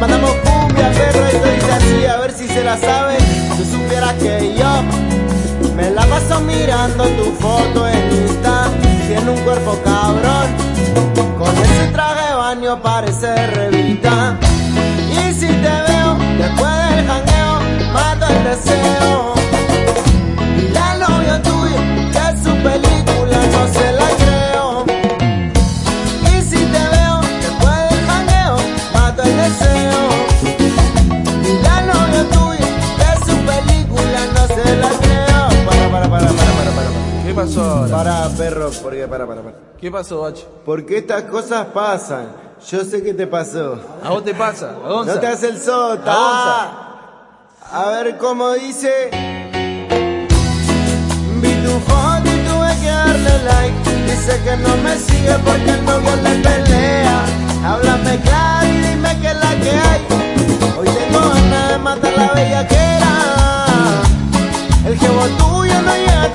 Mandamos cumbia, perro, esto dice así, a ver si se la sabe. Si supieras que yo me la paso mirando tu foto en Insta. Tiene un cuerpo cabrón, con ese traje de baño parece revista. Y si te pasó ahora? Pará, perro, porque pará, pará, pará. ¿Qué pasó, Bacho? Porque estas cosas pasan. Yo sé que te pasó. ¿A vos te pasa? ¿A dónde? No te hace el sota. ¿A, A ver cómo dice. Vi tu foto y tuve que darle like. Dice que no me sigue porque ando con pelea. Háblame claro y dime que es la que hay. Hoy tengo ganas de matar la bellaquera. El jevo tuyo no llega